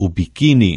o biquíni.